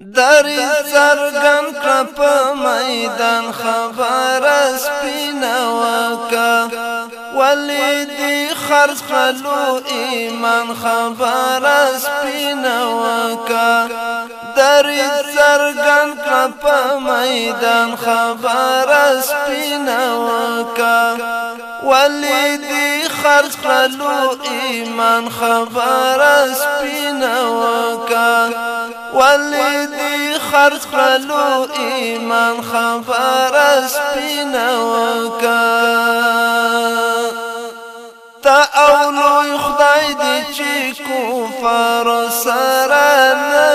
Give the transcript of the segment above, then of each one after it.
در زرګن کړ په میدان خبر سپینوکا ولی دی خرج خلو ایمان خبر سپینوکا در زرګن کړ په میدان خبر سپینوکا ولی دی خرج خلو ایمان خبر سپینوکا والدي خرج قالوا ایمان خبر سپینا وکا تأولو او لوی خدای دی چې کفار سره نه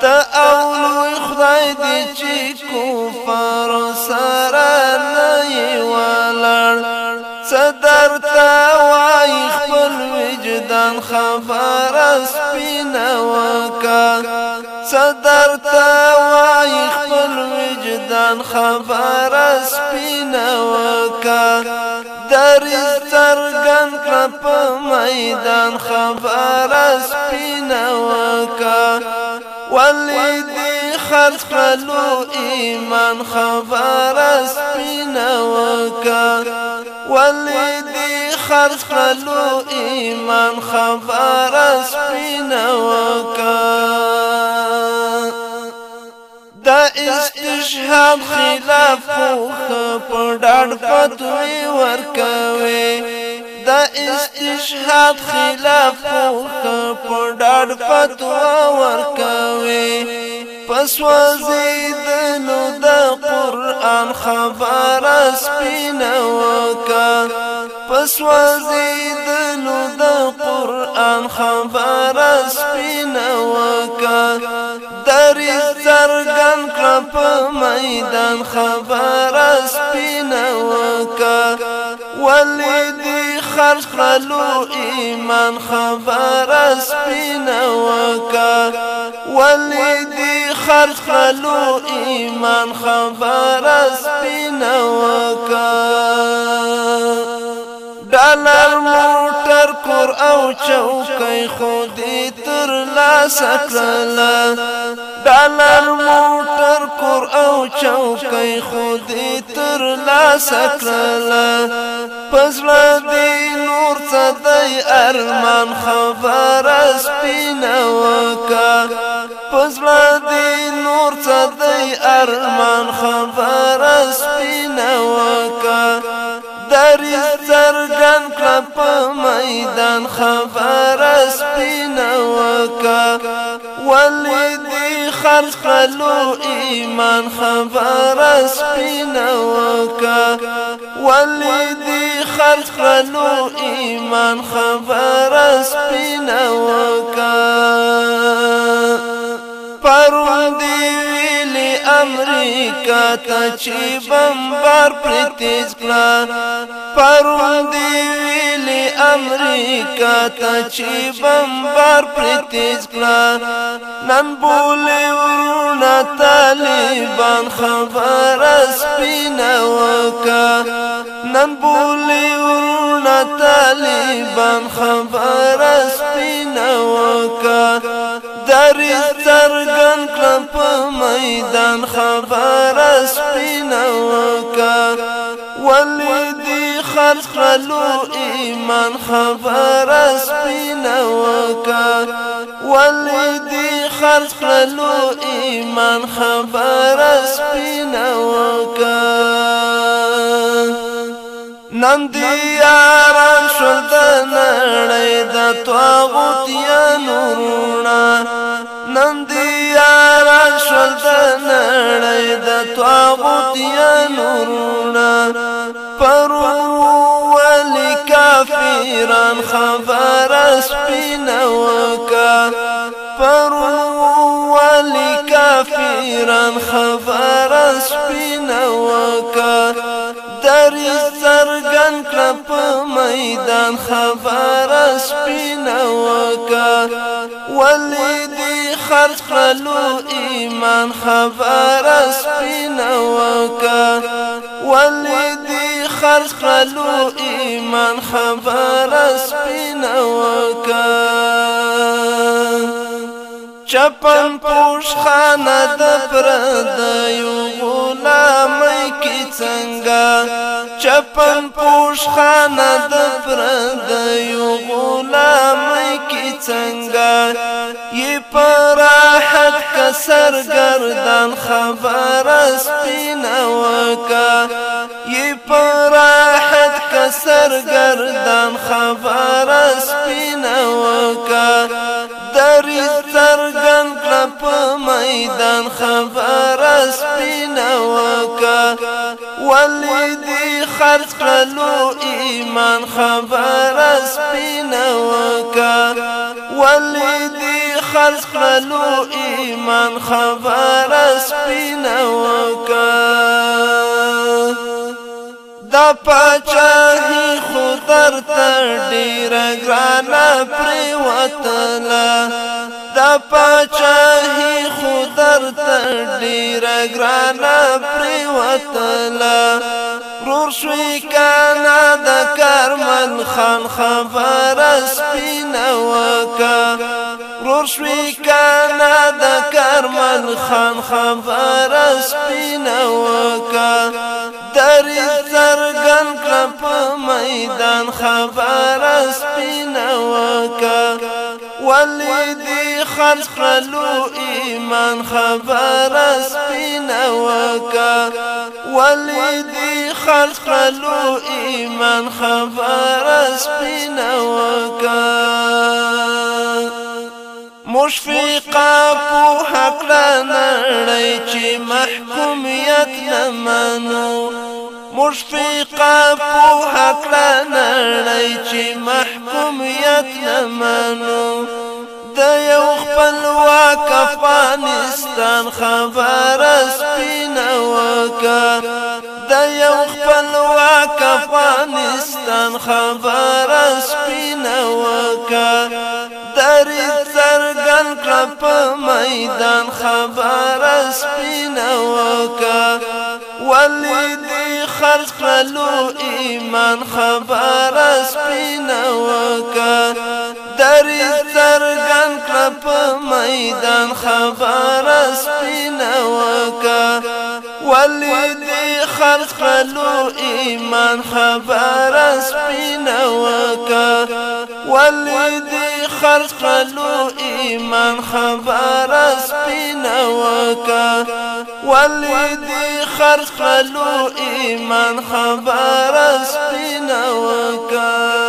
تشيكو تا او لوی خدای دی صدر تا وای خپل وجدان خبر سپینوکا صدر تا وای خپل وجدان خبر سپینوکا درې سرګن کپ میدان خبر سپینوکا ولی دی خرج کړلو ایمان خبر سپینوکا ولې دې خرج کړلو ایمان خبر سپینه وکړه دا استشهاد خلاف خوخ پڑاڑ پتوی ورکوی دا استشهاد خلاف خوخ پڑاڑ پتوی ورکوی نسوځیدنو د قران خبر سپینوکا پسوځیدنو د قران خبر سپینوکا درې زرګن کړپ میدان خبر سپینوکا ولید خرج خلو ایمان خبر سپینوکا ولید خرج خلو ایمان خبر از بینوکا ډالر موټر کور او چوکۍ خودي تر لاس کړل ډالر موټر کور او چوکۍ خودي تر لاس کړل پزړه دی نور څه دی ارمان خبر سپینه وکا پزړه ارمان خبر سپینا وکا در زرگن کلپ میدان خبر سپینا وکا ولی دی خرج خلو ایمان خبر سپینا وکا ولی دی خرج خلو ایمان خبر سپینا وکا امریکا ته چې بمبار پر تیز کړه پرون دی ویلي امریکا ته چې بمبار پر تیز کړه نن بولې ورونه طالبان خبر سپینه وکا نن بولې ورونه طالبان خبر سپینه وکا درې څرګن کړم په میدان خبره سپینه وکړه ولې دې خرڅ کړلو ایمان خبره سپینه وکړه ولې دې خرڅ کړلو ایمان خبره سپینه وکړه نن دی آرام شل د نړۍ د توغوت یا نورونه بندي یاران شول د نړۍ د تواغوت یا نورنا پرو ولی کافران خبر سپینا وکا پرو ولی کافران خبر سپینا وکا لري سرګن کړه په میدان خبره سپینه وکا ولې دې خرج کړلو ایمان خبره سپینه وکا ولې دې خرج کړلو ایمان خبره سپینه وکا چپن پوش خانه د پردیو غلامۍ کې څنګه چپن پوش خانه د پردیو غلامۍ کې څنګه یې پراحت کسر گردان خبر سپینه وکا یې پراحت کسر گردان خبر سپینه وکا درې څرګ په میدان خبر سپینا وکا ولی دی خرج کلو ایمان خبر سپینا وکا ولی دی خرج کلو ایمان خبر سپینا وکا دا پاچاهی خودر تر ډیر ګران پر وطن دا پاچا دفتر ته ډیر ګرانه پریوتله رور شوی کانا د کرمن خان خبر سپینه وکا رور شوی کانا د کرمن خان خبر سپینه وکا درې زرګن کړه په میدان خبر سپینه وکا ولې دی خرج خلو ایمان خبر سپین وکا ولی دی خرج خلو ایمان خبر سپین وکا مشفقا په حق لنړی چې محکومیت نه منو مشفقا په حق لنړی چې محکومیت نه منو د یو خپلواک افغانستان خبر سپینه وکا د یو خپلواک افغانستان خبر سپینه وکا درې څرګن کړه په میدان خبر سپینه وکا ولی دی خرج کړلو ایمان خبر سپینه وکا ميدان خبر از وكا ولی خلق له ايمان خبر از وكا ولی خلق له ايمان خبر از وكا ولی خلق له ايمان خبر از وكا